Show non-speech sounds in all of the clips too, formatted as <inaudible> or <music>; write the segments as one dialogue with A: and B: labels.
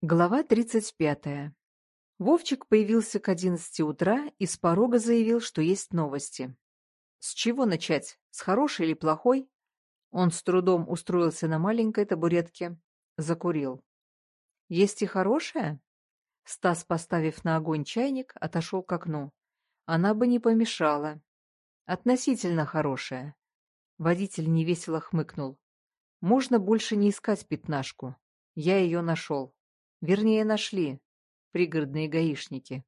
A: Глава тридцать пятая. Вовчик появился к одиннадцати утра и с порога заявил, что есть новости. С чего начать? С хорошей или плохой? Он с трудом устроился на маленькой табуретке, закурил. Есть и хорошая? Стас, поставив на огонь чайник, отошел к окну. Она бы не помешала. Относительно хорошая. Водитель невесело хмыкнул. Можно больше не искать пятнашку. Я ее нашел. Вернее, нашли. Пригородные гаишники.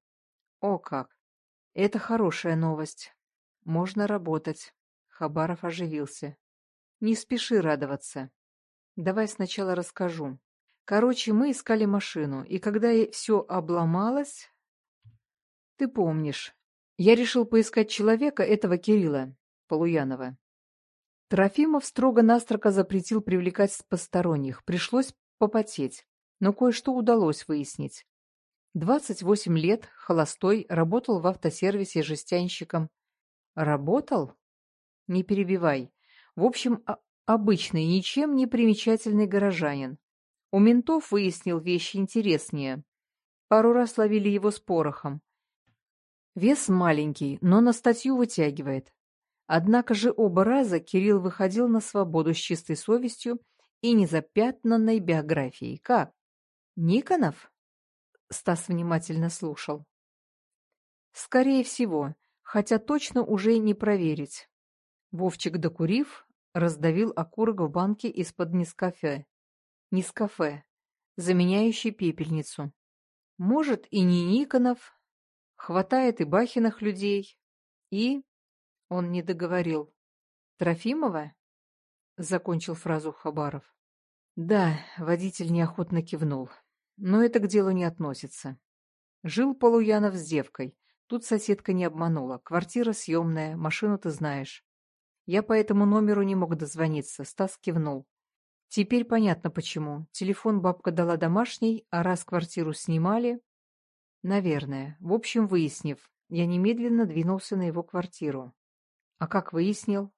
A: О как! Это хорошая новость. Можно работать. Хабаров оживился. Не спеши радоваться. Давай сначала расскажу. Короче, мы искали машину, и когда все обломалось... Ты помнишь. Я решил поискать человека, этого Кирилла, Полуянова. Трофимов строго-настрого запретил привлекать посторонних. Пришлось попотеть но кое-что удалось выяснить. 28 лет, холостой, работал в автосервисе жестянщиком. Работал? Не перебивай. В общем, обычный, ничем не примечательный горожанин. У ментов выяснил вещи интереснее. Пару раз ловили его с порохом. Вес маленький, но на статью вытягивает. Однако же оба раза Кирилл выходил на свободу с чистой совестью и незапятнанной биографией. Как? Никонов? Стас внимательно слушал. Скорее всего, хотя точно уже не проверить. Вовчик, докурив, раздавил окурок в банке из-под Нескафе. Нескафе, заменяющий пепельницу. Может, и не Никонов. Хватает и Бахиных людей. И... Он не договорил. Трофимова? Закончил фразу Хабаров. Да, водитель неохотно кивнул. Но это к делу не относится. Жил Полуянов с девкой. Тут соседка не обманула. Квартира съемная, машину ты знаешь. Я по этому номеру не мог дозвониться. Стас кивнул. Теперь понятно почему. Телефон бабка дала домашний, а раз квартиру снимали... Наверное. В общем, выяснив, я немедленно двинулся на его квартиру. А как выяснил?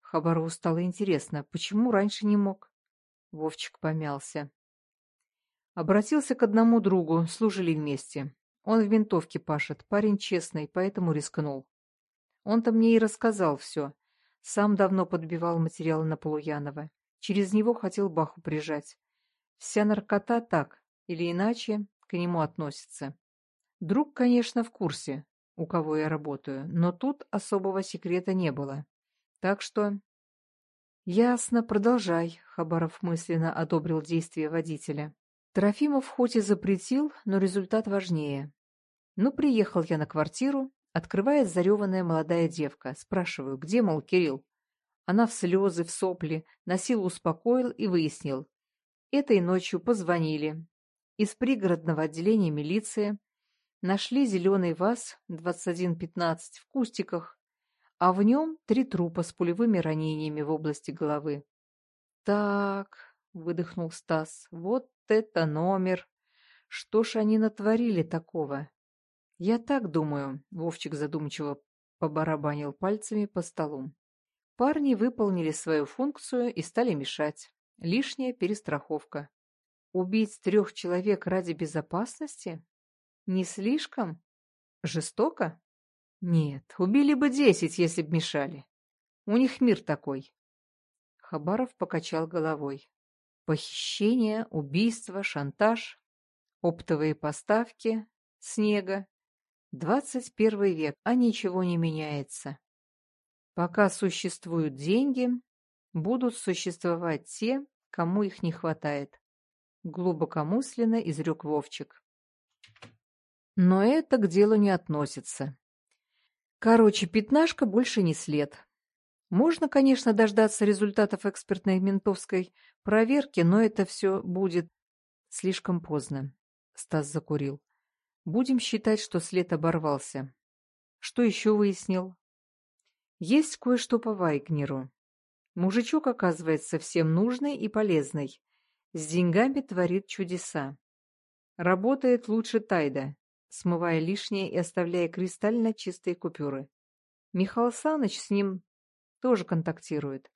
A: Хабарову стало интересно, почему раньше не мог? Вовчик помялся. Обратился к одному другу, служили вместе. Он в ментовке пашет, парень честный, поэтому рискнул. Он-то мне и рассказал все. Сам давно подбивал материалы на Полуянова. Через него хотел Баху прижать. Вся наркота так, или иначе, к нему относится. Друг, конечно, в курсе, у кого я работаю, но тут особого секрета не было. Так что... Ясно, продолжай, Хабаров мысленно одобрил действия водителя. Трофимов хоть и запретил, но результат важнее. Ну, приехал я на квартиру, открывает зареванная молодая девка. Спрашиваю, где, мол, Кирилл? Она в слезы, в сопли, на силу успокоил и выяснил. Этой ночью позвонили. Из пригородного отделения милиции нашли зеленый ВАЗ-2115 в кустиках, а в нем три трупа с пулевыми ранениями в области головы. «Так», — выдохнул Стас, — «вот это номер! Что ж они натворили такого? Я так думаю, Вовчик задумчиво побарабанил пальцами по столу. Парни выполнили свою функцию и стали мешать. Лишняя перестраховка. Убить трех человек ради безопасности? Не слишком? Жестоко? Нет, убили бы десять, если б мешали. У них мир такой. Хабаров покачал головой. Похищение, убийство, шантаж, оптовые поставки, снега. Двадцать первый век, а ничего не меняется. Пока существуют деньги, будут существовать те, кому их не хватает. Глубокомысленно изрек Вовчик. Но это к делу не относится. Короче, пятнашка больше не след. Можно, конечно, дождаться результатов экспертной ментовской проверки, но это все будет слишком поздно. Стас закурил. Будем считать, что след оборвался. Что еще выяснил? Есть кое-что по Вайгнеру. Мужичок оказывается всем нужный и полезный. С деньгами творит чудеса. Работает лучше Тайда, смывая лишнее и оставляя кристально чистые купюры. Михаил Саныч с ним тоже контактирует.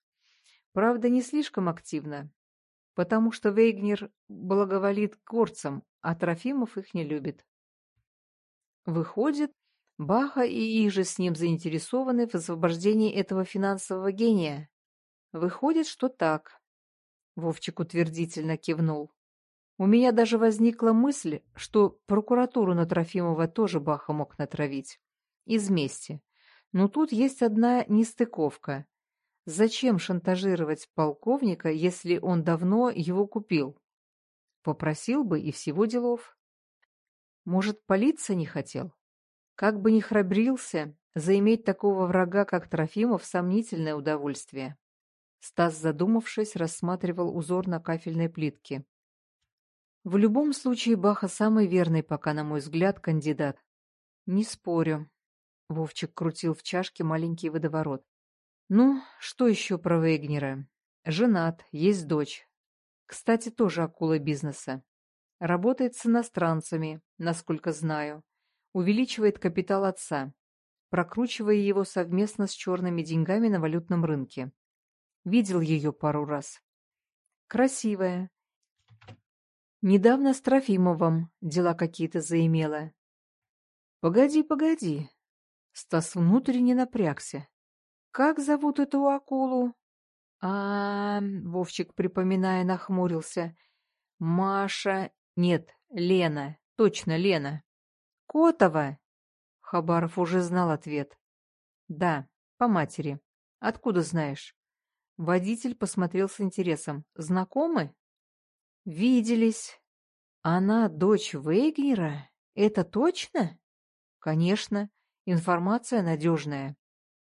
A: Правда, не слишком активно. потому что Вейгнер благоволит горцам, а Трофимов их не любит. Выходит, Баха и Иже с ним заинтересованы в освобождении этого финансового гения. Выходит, что так. Вовчик утвердительно кивнул. У меня даже возникла мысль, что прокуратуру на Трофимова тоже Баха мог натравить. Из мести. Но тут есть одна нестыковка. Зачем шантажировать полковника, если он давно его купил? Попросил бы и всего делов. Может, полиция не хотел? Как бы ни храбрился, заиметь такого врага, как Трофимов, сомнительное удовольствие. Стас, задумавшись, рассматривал узор на кафельной плитке. В любом случае, Баха самый верный пока, на мой взгляд, кандидат. Не спорю. Вовчик крутил в чашке маленький водоворот. Ну, что еще про Вейгнера? Женат, есть дочь. Кстати, тоже акула бизнеса. Работает с иностранцами, насколько знаю. Увеличивает капитал отца, прокручивая его совместно с черными деньгами на валютном рынке. Видел ее пару раз. Красивая. Недавно с Трофимовым дела какие-то заимела. Погоди, погоди. Стас внутренне напрягся. Как зовут эту акулу? А, Вовчик, припоминая, нахмурился. Маша... Нет, Лена. Точно, Лена. Котова? Хабаров уже знал ответ. Да, по матери. Откуда знаешь? Водитель посмотрел с интересом. Знакомы? Виделись. Она дочь Вейгнера? Это точно? Конечно. Информация надежная.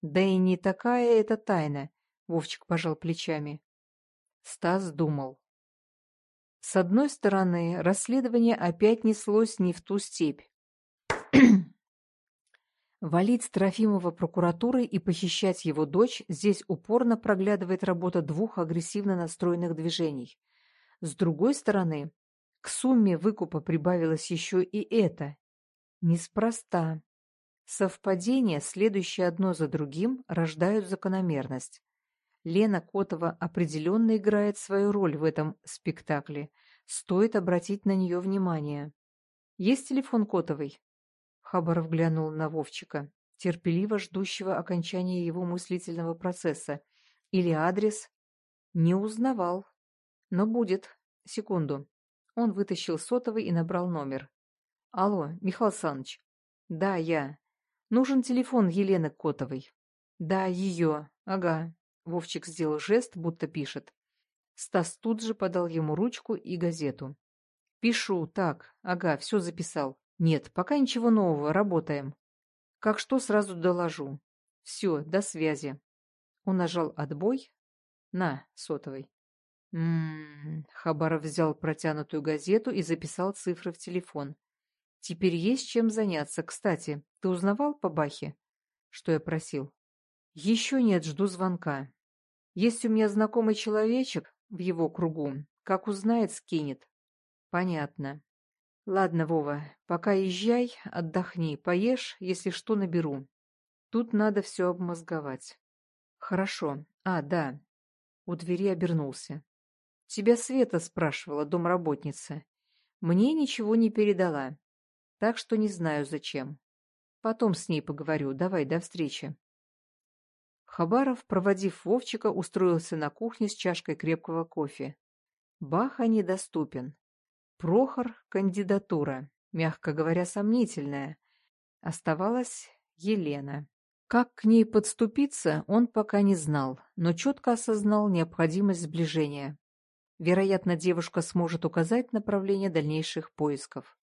A: Да и не такая это тайна, Вовчик пожал плечами. Стас думал. С одной стороны, расследование опять неслось не в ту степь. <clears throat> Валить Трофимова прокуратурой и похищать его дочь здесь упорно проглядывает работа двух агрессивно настроенных движений. С другой стороны, к сумме выкупа прибавилось еще и это. Неспроста. Совпадения, следующие одно за другим, рождают закономерность. Лена Котова определенно играет свою роль в этом спектакле. Стоит обратить на нее внимание. «Есть телефон Котовой?» Хабаров глянул на Вовчика, терпеливо ждущего окончания его мыслительного процесса. «Или адрес?» «Не узнавал. Но будет. Секунду». Он вытащил сотовый и набрал номер. «Алло, Михаил Саныч». «Да, я. Нужен телефон Елены Котовой. Да, ее. Ага. Вовчик сделал жест, будто пишет. Стас тут же подал ему ручку и газету. Пишу, так. Ага, все записал. Нет, пока ничего нового, работаем. Как что, сразу доложу. Все, до связи. Он нажал отбой. На, сотовый. М-м-м. Хабаров взял протянутую газету и записал цифры в телефон. Теперь есть чем заняться. Кстати, ты узнавал по Бахе? Что я просил? Еще нет, жду звонка. Есть у меня знакомый человечек в его кругу. Как узнает, скинет. Понятно. Ладно, Вова, пока езжай, отдохни, поешь, если что, наберу. Тут надо все обмозговать. Хорошо. А, да. У двери обернулся. Тебя Света спрашивала, домработница. Мне ничего не передала. Так что не знаю зачем. Потом с ней поговорю. Давай, до встречи. Хабаров, проводив Вовчика, устроился на кухне с чашкой крепкого кофе. Баха недоступен. Прохор — кандидатура, мягко говоря, сомнительная. Оставалась Елена. Как к ней подступиться, он пока не знал, но четко осознал необходимость сближения. Вероятно, девушка сможет указать направление дальнейших поисков.